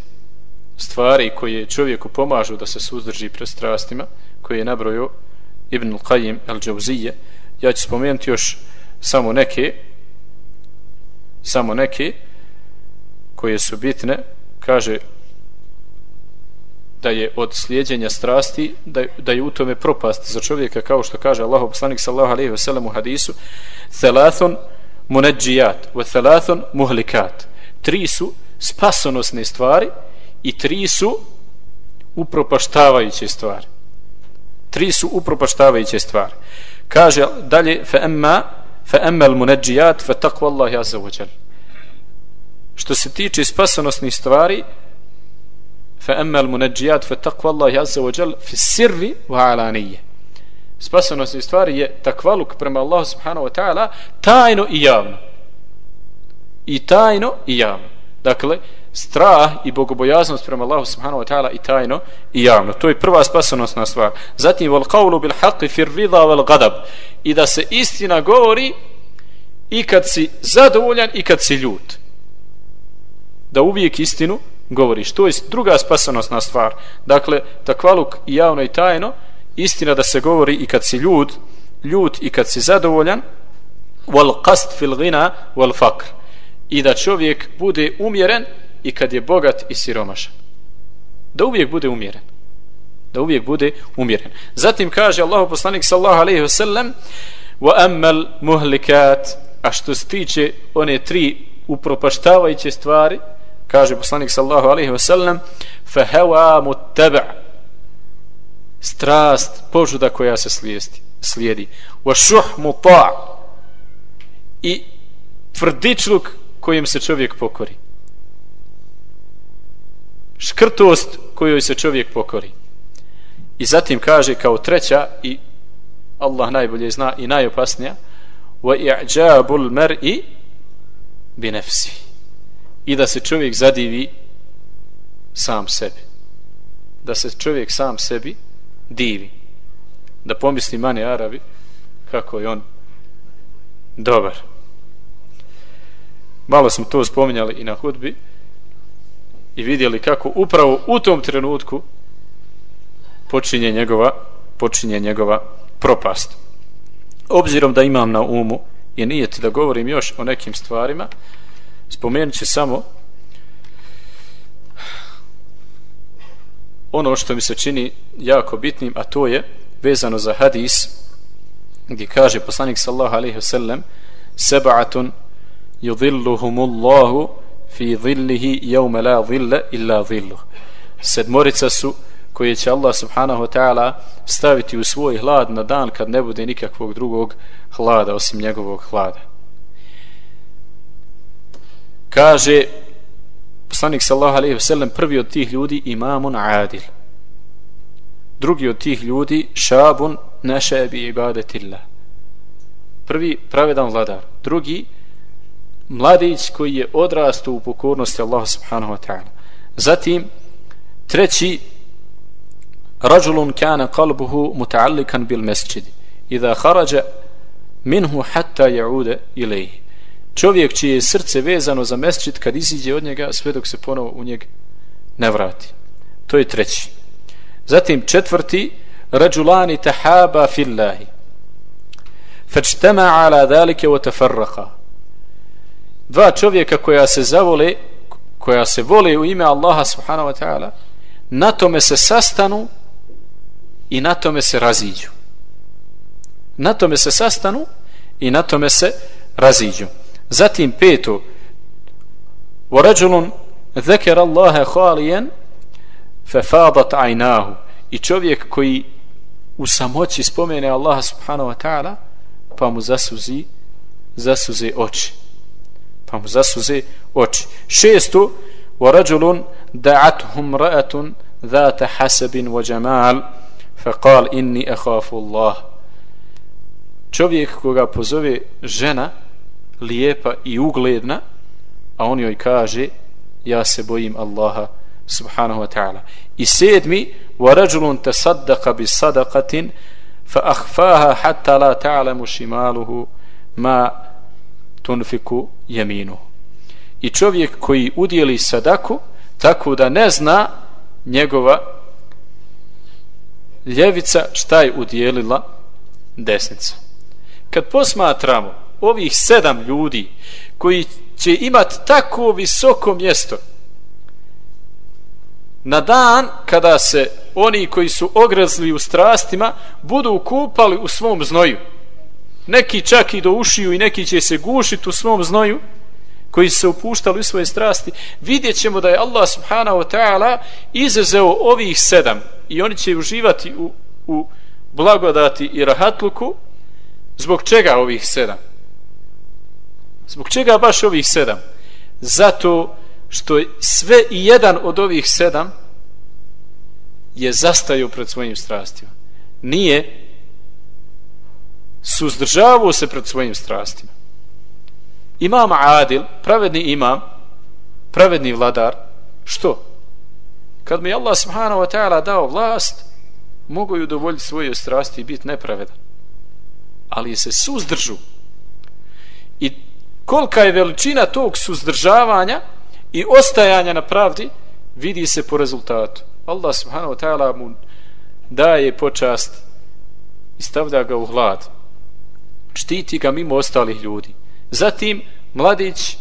stvari koje čovjeku pomažu da se suzdrži pred strastima koje je nabrojio Ibn Qayyim al-đauzije ja ću spomenuti još samo neke samo neke koje su bitne. Kaže da je od slijedjenja strasti da, da je u tome propast za čovjeka kao što kaže Allah poslanik sallahu alaihi wasallam u hadisu thalathun munadžijat wa thalathun muhlikat tri su spasonosne stvari i tri su upropaštavajuće stvari. Tri su upropaštavajuće stvari. Kaže dalje fa emma fa emma al munajjat fa taqwa Allah azza wa jal što se tiče spasonosnih stvari fa emma al munajjat fa taqwa Allah azza wa jal fi sirri wa alaniyya. Spasonosne stvari je takvaluk prema Allahu subhanahu wa ta'ala tajno i javno i tajno i javno. Dakle, strah i bogobojaznost prema Allahu subhanahu wa ta'ala i tajno i javno. To je prva spasonosna stvar. Zatim, wal qawlu bil haqqi fir rida wal gadab. I da se istina govori i kad si zadovoljan i kad si ljut. Da uvijek istinu govoriš. To je druga spasonosna stvar. Dakle, takvaluk i javno i tajno, istina da se govori i kad si ljut, ljut i kad si zadovoljan, wal qast fil ghina wal faqr i da čovjek bude umjeren i kad je bogat i siromašan. Da uvijek bude umjeren. Da uvijek bude umjeren. Zatim kaže Allahu poslanik sallallahu alejhi ve sellem: "Wa ammal muhlikat a što se tiče one tri upropaštavajuće stvari kaže poslanik sallahu alaihi wasallam fahewa muttaba' strast požuda koja se slijedi slijedi wa šuh muta i tvrdičluk kojim se čovjek pokori. Škrtost kojoj se čovjek pokori. I zatim kaže kao treća i Allah najbolje zna i najopasnija wa i'jabul mar'i bi nafsi. I da se čovjek zadivi sam sebi. Da se čovjek sam sebi divi. Da pomisli mani Arabi kako je on dobar malo smo to spominjali i na hudbi i vidjeli kako upravo u tom trenutku počinje njegova počinje njegova propast. Obzirom da imam na umu i nijeti da govorim još o nekim stvarima spomenut ću samo ono što mi se čini jako bitnim a to je vezano za hadis gdje kaže poslanik sallahu alaihi wasallam seba'atun yudhilluhumullahu fi dhillihi yawma la dhilla illa dhilluh sedmorica su koje će Allah subhanahu wa ta'ala staviti u svoj hlad na dan kad ne bude nikakvog drugog hlada osim njegovog hlada. Kaže poslanik sallahu alaihi sellem prvi od tih ljudi imamun adil drugi od tih ljudi šabun neše bi ibadetillah. Prvi pravedan vladar drugi mladić koji je odrastao u pokornosti Allaha subhanahu wa ta'ala zatim treći رجل كان قلبه متعلقا بالمسجد إذا خرج منه حتى يعود إليه čovjek čije je srce vezano za mesčit kad iziđe od njega sve dok se ponovo u njeg ne vrati to je treći zatim četvrti rađulani tahaba fillahi fačtema ala dalike wa tafarraqa dva čovjeka koja se zavole koja se vole u ime Allaha subhanahu wa ta'ala na tome se sastanu i na tome se raziđu na tome se sastanu i na tome se raziđu zatim peto ورجل ذكر الله خاليا ففاضت عيناه i čovjek koji u samoći spomene Allaha subhanahu wa ta'ala pa mu zasuzi zasuze oči pa mu zasuze oči šesto ورجل دعته امرأة ذات حسب وجمال فقال إني أخاف الله čovjek koga pozove žena lijepa i ugledna a on joj kaže ja se bojim Allaha subhanahu wa ta'ala i sedmi ورجل تصدق بصدقة فأخفاها حتى لا تعلم شماله ما tunfiku jeminu. I čovjek koji udjeli sadaku, tako da ne zna njegova ljevica šta je udjelila desnica. Kad posmatramo ovih sedam ljudi koji će imati tako visoko mjesto na dan kada se oni koji su ogrezli u strastima budu kupali u svom znoju neki čak i do ušiju i neki će se gušiti u svom znoju koji se upuštali u svoje strasti. Vidjet ćemo da je Allah subhanahu wa ta'ala izazeo ovih sedam i oni će uživati u, u blagodati i rahatluku. Zbog čega ovih sedam? Zbog čega baš ovih sedam? Zato što sve i jedan od ovih sedam je zastaju pred svojim strastima. Nije suzdržavao se pred svojim strastima. Imam Adil pravedni imam pravedni vladar što? Kad mi Allah subhanahu wa ta'ala dao vlast mogu ju dovoljiti svoje strasti i biti nepravedan. Ali se suzdržu. I kolika je veličina tog suzdržavanja i ostajanja na pravdi vidi se po rezultatu. Allah subhanahu wa ta'ala mu daje počast i stavlja ga u hlad štiti ga mimo ostalih ljudi zatim mladić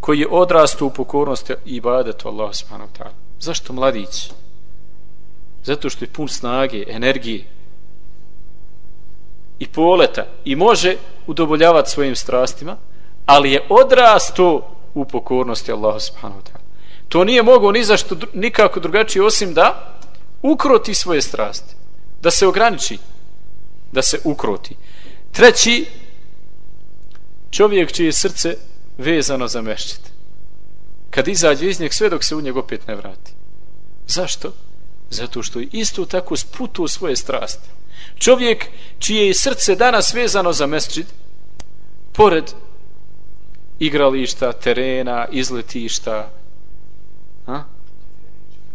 koji je odrastu u pokornosti i ibadetu Allah subhanahu wa ta'ala zašto mladić zato što je pun snage, energije i poleta i može udovoljavati svojim strastima ali je odrastu u pokornosti Allahu subhanahu wa ta'ala. To nije mogo ni zašto nikako drugačije osim da ukroti svoje strasti. Da se ograniči. Da se ukroti. Treći, čovjek čije srce vezano za mešćit. Kad izađe iz njeg sve dok se u njeg opet ne vrati. Zašto? Zato što je isto tako sputuo svoje strasti. Čovjek čije je srce danas vezano za mesčid, pored igrališta, terena, izletišta, a?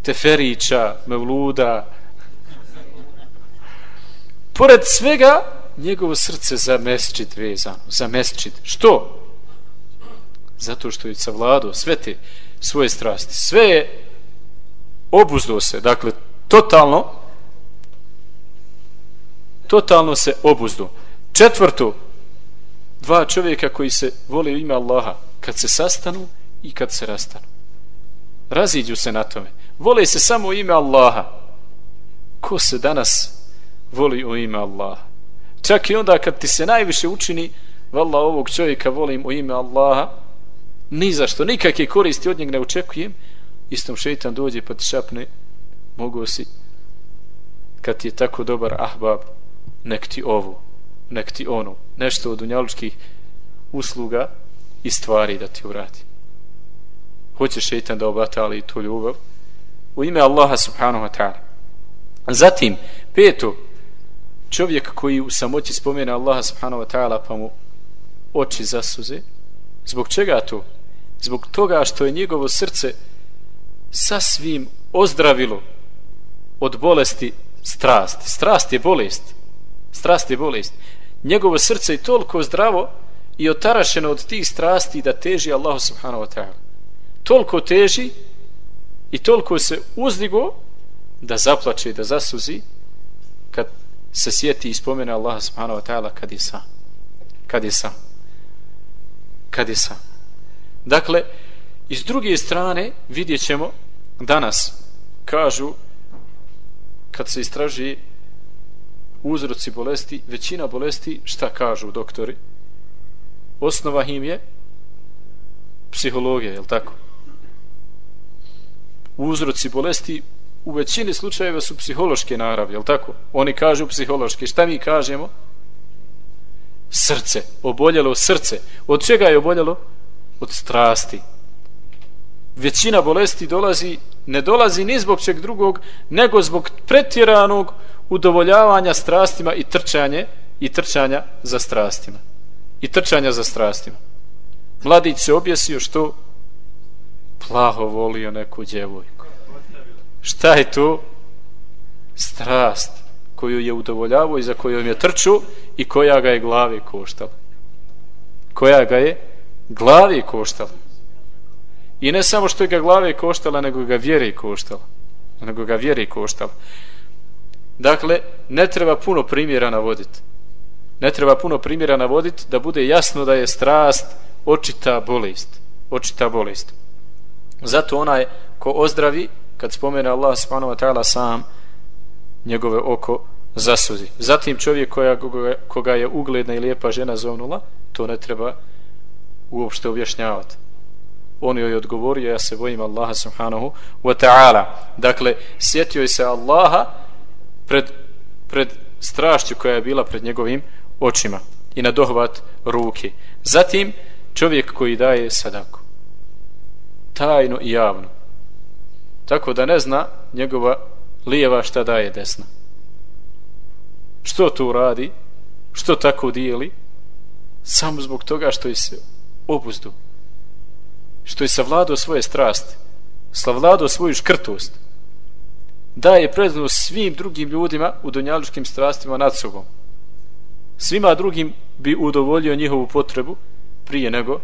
teferića, mevluda, pored svega, njegovo srce za mesčit vezano, za mesčit. Što? Zato što je savladao sve te svoje strasti. Sve je obuzdo se, dakle, totalno totalno se obuzdo. Četvrto, dva čovjeka koji se vole u ime Allaha, kad se sastanu i kad se rastanu. Raziđu se na tome. Vole se samo u ime Allaha. Ko se danas voli u ime Allaha? Čak i onda kad ti se najviše učini, valla ovog čovjeka volim u ime Allaha, ni zašto, nikakve koristi od njeg ne očekujem, istom šeitan dođe pa ti šapne mogu si kad ti je tako dobar ahbab nek ti ovo nek ti ono nešto od unjalučkih usluga i stvari da ti uradi. Hoće šeitan da obatali tu ljubav u ime Allaha subhanahu wa ta'ala. Zatim peto čovjek koji u samoći spomene Allaha subhanahu wa ta'ala pa mu oči zasuze zbog čega to? zbog toga što je njegovo srce sasvim ozdravilo od bolesti strasti. Strast je bolest. Strast je bolest. Njegovo srce je toliko zdravo i otarašeno od tih strasti da teži Allah subhanahu wa ta'ala. Toliko teži i toliko se uzdigo da zaplače i da zasuzi se sjeti i spomene Allah subhanahu wa ta'ala kad je sam. Kad je sam. Kad je sam. Dakle, iz druge strane vidjet ćemo danas kažu kad se istraži uzroci bolesti, većina bolesti šta kažu doktori? Osnova im je psihologija, je tako? Uzroci bolesti u većini slučajeva su psihološke naravi, je tako? Oni kažu psihološke. Šta mi kažemo? Srce. Oboljelo srce. Od čega je oboljelo? Od strasti većina bolesti dolazi ne dolazi ni zbog čeg drugog nego zbog pretjeranog udovoljavanja strastima i trčanje i trčanja za strastima i trčanja za strastima mladić se objesio što plaho volio neku djevojku šta je to strast koju je udovoljavao i za kojom je trču i koja ga je glavi koštala koja ga je glavi koštala I ne samo što je ga glave koštala, nego ga vjere koštala. Nego ga vjere koštala. Dakle, ne treba puno primjera navoditi. Ne treba puno primjera navoditi da bude jasno da je strast očita bolest. Očita bolest. Zato onaj ko ozdravi, kad spomene Allah subhanahu wa ta'ala sam, njegove oko zasuzi. Zatim čovjek koja, koga je ugledna i lijepa žena zovnula, to ne treba uopšte objašnjavati on joj odgovorio ja se bojim Allaha subhanahu wa ta'ala. Dakle sjetio je se Allaha pred, pred strašću koja je bila pred njegovim očima i na dohvat ruke. Zatim čovjek koji daje sadaku. Tajno i javno tako da ne zna njegova lijeva šta daje desna što tu radi što tako dijeli samo zbog toga što je se obuzdu što je savladao svoje strasti, savladao svoju škrtost, daje prednost svim drugim ljudima u donjaličkim strastima nad sobom. Svima drugim bi udovoljio njihovu potrebu prije nego,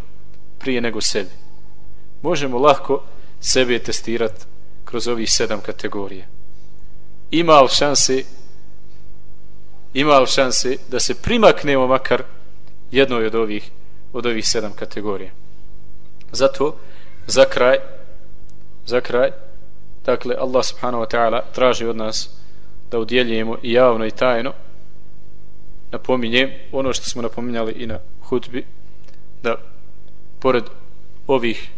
prije nego sebi. Možemo lahko sebe testirati kroz ovih sedam kategorija. Ima li šanse ima li šanse da se primaknemo makar jednoj od ovih od ovih sedam kategorija. Zato za kraj za kraj dakle Allah subhanahu wa ta'ala traži od nas da udjeljujemo i javno i tajno napominjem ono što smo napominjali i na hutbi da pored ovih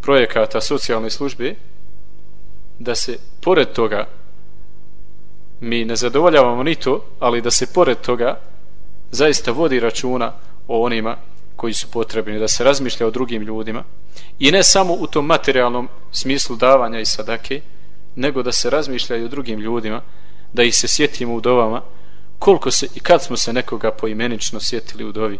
projekata socijalne službe da se pored toga mi ne zadovoljavamo ni to ali da se pored toga zaista vodi računa o onima koji su potrebni da se razmišlja o drugim ljudima. I ne samo u tom materijalnom smislu davanja i sadake nego da se razmišlja i o drugim ljudima da ih se sjetimo u dovama koliko se i kad smo se nekoga poimenično sjetili u dovi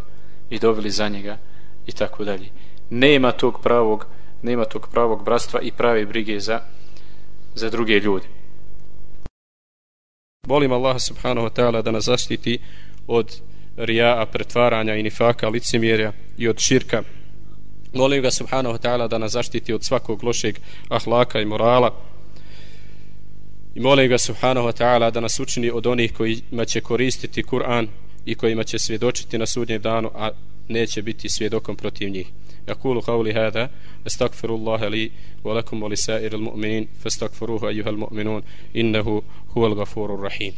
i dobili za njega i tako dalje. Nema tog pravog nema tog pravog bratstva i prave brige za za druge ljude Molim Allaha subhanahu wa ta'ala da nas zaštiti od rija'a, pretvaranja i nifaka, licemjerja i od širka. Molim ga subhanahu wa ta'ala da nas zaštiti od svakog lošeg ahlaka i morala. I molim ga subhanahu wa ta'ala da nas učini od onih kojima će koristiti Kur'an i kojima će svjedočiti na sudnjem danu, a neće biti svjedokom protiv njih. أقول قولي هذا أستغفر الله لي ولكم ولسائر المؤمنين فاستغفروه أيها المؤمنون إنه هو الغفور الرحيم.